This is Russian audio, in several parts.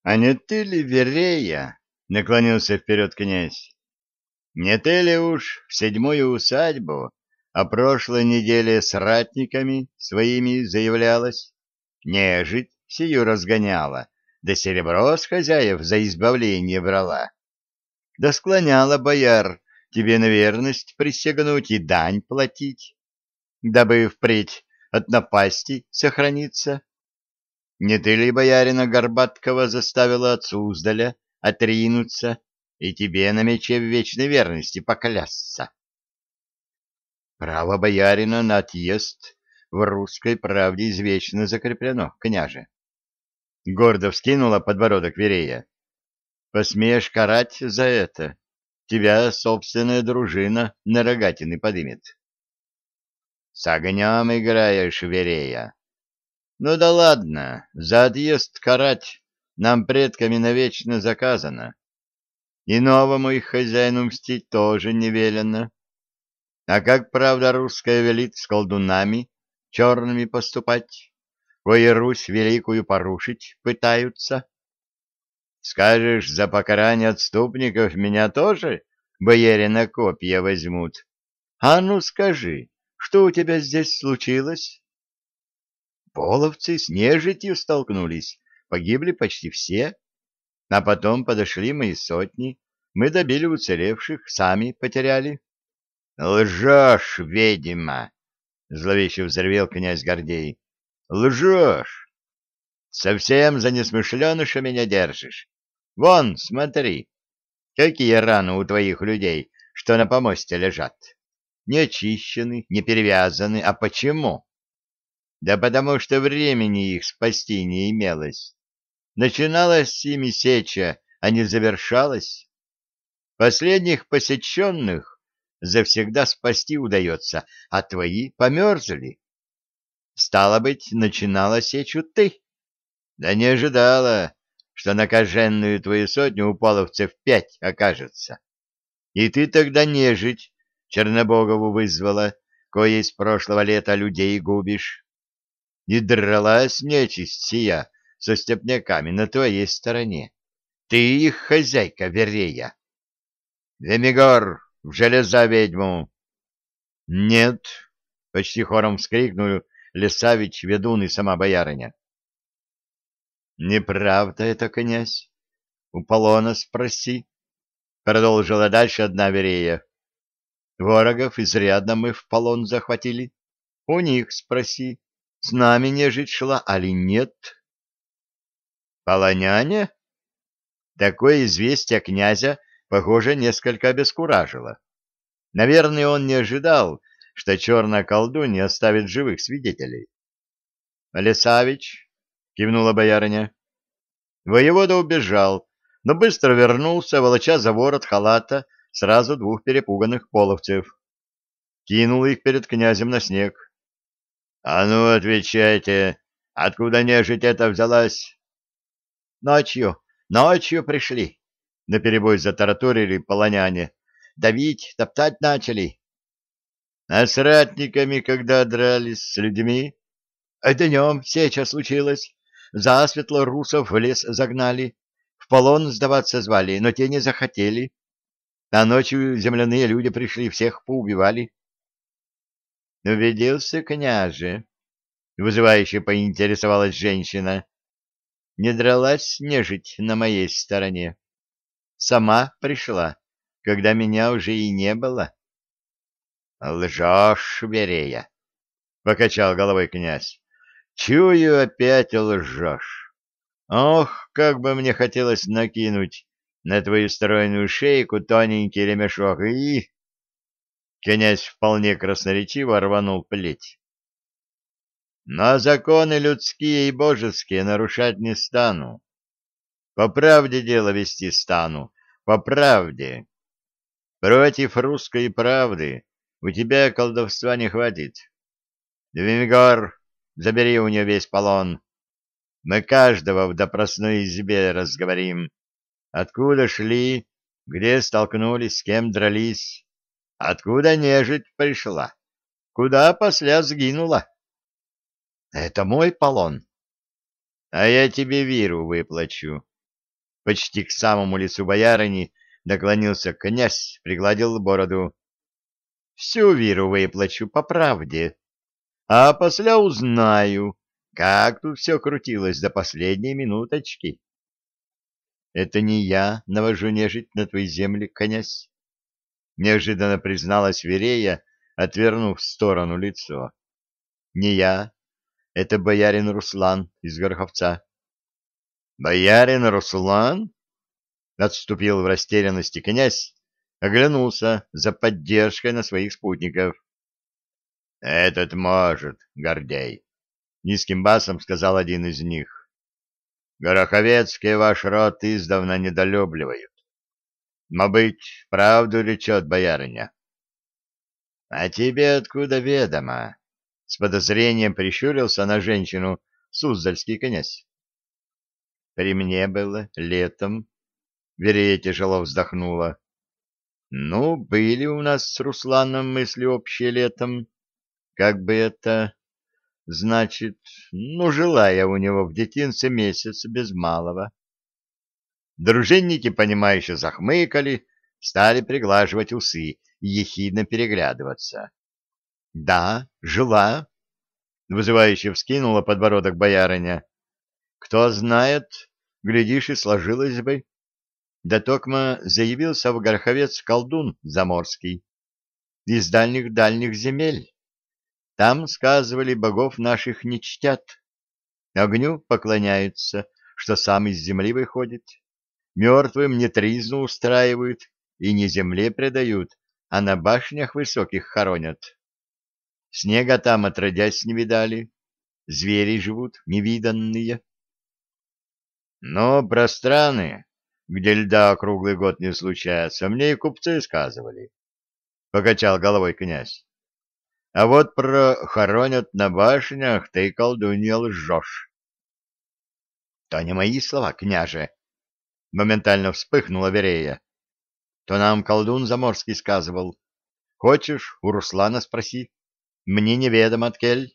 — А не ты ли, Верея? — наклонился вперед князь. — Не ты ли уж в седьмую усадьбу о прошлой неделе с ратниками своими заявлялась? Нежить сию разгоняла, да серебро с хозяев за избавление брала. Да склоняла бояр тебе на верность присягнуть и дань платить, дабы впредь от напасти сохраниться. Не ты ли, боярина Горбаткова, заставила от Суздаля отринуться и тебе на мече в вечной верности поклясться? Право боярина на отъезд в русской правде извечно закреплено, княже. Гордо вскинула подбородок Верея. Посмеешь карать за это, тебя собственная дружина на рогатины подымет. С огнем играешь, Верея. Ну да ладно, за отъезд карать нам предками навечно заказано. И новому их хозяину мстить тоже не велено. А как правда русская велит с колдунами черными поступать, кои Русь великую порушить пытаются? Скажешь, за покарание отступников меня тоже бояре на копья возьмут? А ну скажи, что у тебя здесь случилось? Половцы с нежитью столкнулись, погибли почти все. А потом подошли мои сотни, мы добили уцелевших, сами потеряли. — Лжешь, ведьма! — зловеще взревел князь Гордей. — Лжешь! Совсем за несмышленыша меня держишь. Вон, смотри, какие раны у твоих людей, что на помосте лежат. Не очищены, не перевязаны. А почему? Да потому что времени их спасти не имелось. Начиналась ими сеча, а не завершалась. Последних посеченных завсегда спасти удается, а твои померзли. Стало быть, начинала сечу ты. Да не ожидала, что на коженную твою сотню у половцев пять окажется. И ты тогда нежить Чернобогову вызвала, кое из прошлого лета людей губишь и дралась нечисть сия со степняками на твоей стороне. Ты их хозяйка, Верея. Демигор, в железа ведьму! Нет, почти хором вскрикнули Лесавич, ведун и сама боярыня. Неправда это, князь. У Полона спроси. Продолжила дальше одна Верея. Ворогов изрядно мы в полон захватили. У них спроси. С нами нежить шла, али нет? Полоняне? Такое известие князя, похоже, несколько обескуражило. Наверное, он не ожидал, что черная колдунья оставит живых свидетелей. — Лесавич, — кивнула боярыня. Воевода убежал, но быстро вернулся, волоча за ворот халата сразу двух перепуганных половцев. Кинул их перед князем на снег. — А ну, отвечайте, откуда нежить эта взялась? — Ночью, ночью пришли, — наперебой затараторили полоняне. — Давить, топтать начали. — А с ратниками когда дрались, с людьми? — А днем сейчас случилось. Засветло русов в лес загнали. В полон сдаваться звали, но те не захотели. А ночью земляные люди пришли, всех поубивали. — Убедился, княже? — вызывающе поинтересовалась женщина. — Не дралась нежить на моей стороне. Сама пришла, когда меня уже и не было. — Лжешь, Верея! — покачал головой князь. — Чую, опять лжешь. Ох, как бы мне хотелось накинуть на твою стройную шейку тоненький ремешок и... Князь вполне красноречиво рванул плеть. Но законы людские и божеские нарушать не стану. По правде дело вести стану, по правде. Против русской правды у тебя колдовства не хватит. Двимигор, забери у нее весь полон. Мы каждого в допросной избе разговорим. Откуда шли, где столкнулись, с кем дрались. Откуда нежить пришла? Куда после сгинула? Это мой полон. А я тебе виру выплачу. Почти к самому лицу боярыни наклонился князь, пригладил бороду. Всю виру выплачу по правде, а после узнаю, как тут все крутилось до последней минуточки. — Это не я навожу нежить на твои земли, князь, — неожиданно призналась Верея, отвернув в сторону лицо. — Не я, это боярин Руслан из Горховца. — Боярин Руслан? — отступил в растерянности князь, оглянулся за поддержкой на своих спутников. — Этот может, Гордей, — низким басом сказал один из них. — Гороховецкий ваш род издавна недолюбливают. Но быть, правду речет боярыня. — А тебе откуда ведомо? — с подозрением прищурился на женщину Суздальский князь. — При мне было летом. Верея тяжело вздохнула. — Ну, были у нас с Русланом мысли общие летом. Как бы это... Значит, ну, жила я у него в детинце месяц без малого. Дружинники, понимающе захмыкали, стали приглаживать усы и ехидно переглядываться. — Да, жила, — вызывающе вскинула подбородок боярыня. — Кто знает, глядишь, и сложилось бы. Да токма заявился в Гороховец колдун заморский из дальних-дальних земель. Там, сказывали, богов наших не чтят. Огню поклоняются, что сам из земли выходит. Мертвым не тризну устраивают и не земле предают, а на башнях высоких хоронят. Снега там отродясь не видали, звери живут невиданные. Но про страны, где льда круглый год не случается, мне и купцы сказывали. Покачал головой князь. А вот про хоронят на башнях ты, колдунья, лжешь. — То не мои слова, княже, — моментально вспыхнула Верея. — То нам колдун заморский сказывал. Хочешь, у Руслана спроси. Мне неведом от кель.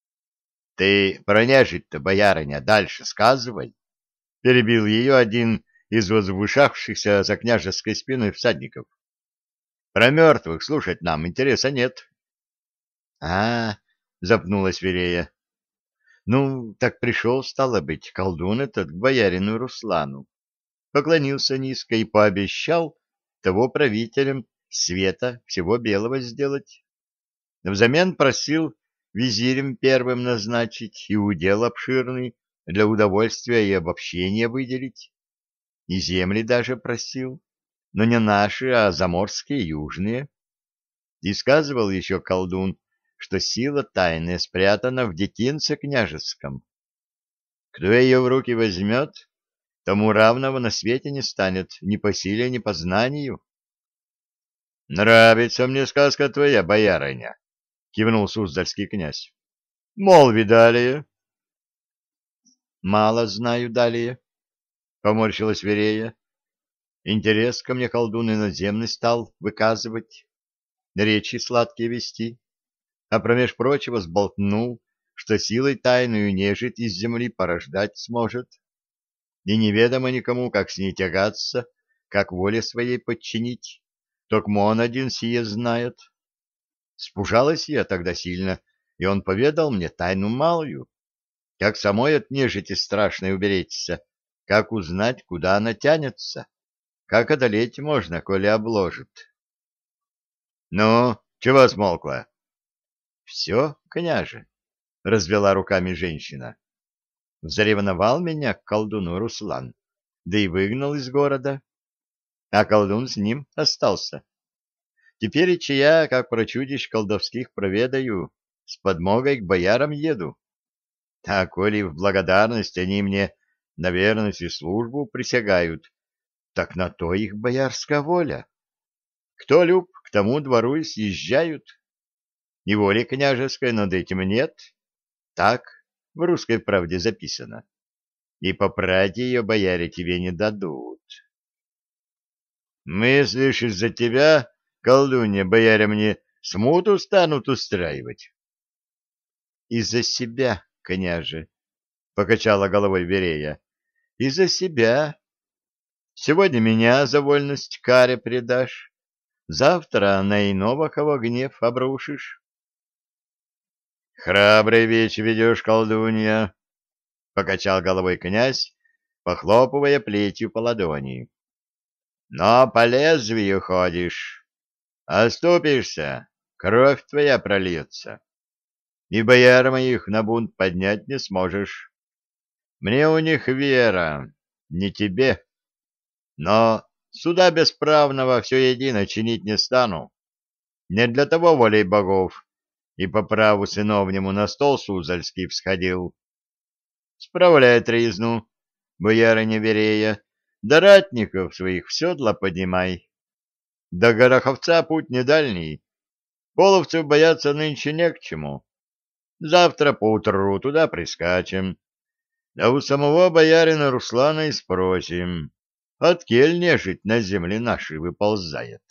— Ты про нежить-то, боярыня, дальше сказывай, — перебил ее один из возвышавшихся за княжеской спиной всадников. — Про мертвых слушать нам интереса нет. А, запнулась Верея. Ну, так пришел, стало быть, колдун этот к боярину Руслану. Поклонился низко и пообещал того правителем света всего белого сделать. Взамен просил визирем первым назначить и удел обширный для удовольствия и обобщения выделить. И земли даже просил, но не наши, а заморские, южные. И сказывал еще колдун, что сила тайная спрятана в детинце княжеском. Кто ее в руки возьмет, тому равного на свете не станет ни по силе, ни по знанию. — Нравится мне сказка твоя, боярыня, — кивнул суздальский князь. — Мол, видали. — Мало знаю далее, — поморщилась Верея. Интерес ко мне колдун иноземный стал выказывать, речи сладкие вести а промеж прочего сболтнул, что силой тайную нежить из земли порождать сможет. И неведомо никому, как с ней тягаться, как воле своей подчинить. Только он один сие знает. Спужалась я тогда сильно, и он поведал мне тайну малую. Как самой от нежити страшной уберечься, как узнать, куда она тянется, как одолеть можно, коли обложит. — Ну, чего смолкла? — Все, княже, — развела руками женщина. Заревновал меня к колдуну Руслан, да и выгнал из города. А колдун с ним остался. Теперь чья, как про чудищ колдовских проведаю, с подмогой к боярам еду. А коли в благодарность они мне на верность и службу присягают, так на то их боярская воля. Кто люб, к тому двору и съезжают. И воли княжеской над этим нет. Так в русской правде записано. И попрать ее бояре тебе не дадут. Мыслишь, из-за тебя, колдунья, бояре мне смуту станут устраивать? Из-за себя, княже, — покачала головой Верея. Из-за себя, Сегодня меня за вольность каре предашь, завтра на иного кого гнев обрушишь. Храбрый веч ведешь, колдунья, — покачал головой князь, похлопывая плетью по ладони. — Но по лезвию ходишь. Оступишься, кровь твоя прольется. И бояр моих на бунт поднять не сможешь. Мне у них вера, не тебе. Но суда бесправного все едино чинить не стану. Не для того волей богов и по праву сыновнему на стол Сузальский всходил. Справляй тризну, боярыня Верея, да ратников своих в седла поднимай. До Гороховца путь не дальний, половцев бояться нынче не к чему. Завтра поутру туда прискачем, да у самого боярина Руслана и спросим, от кель нежить на земли наши выползает.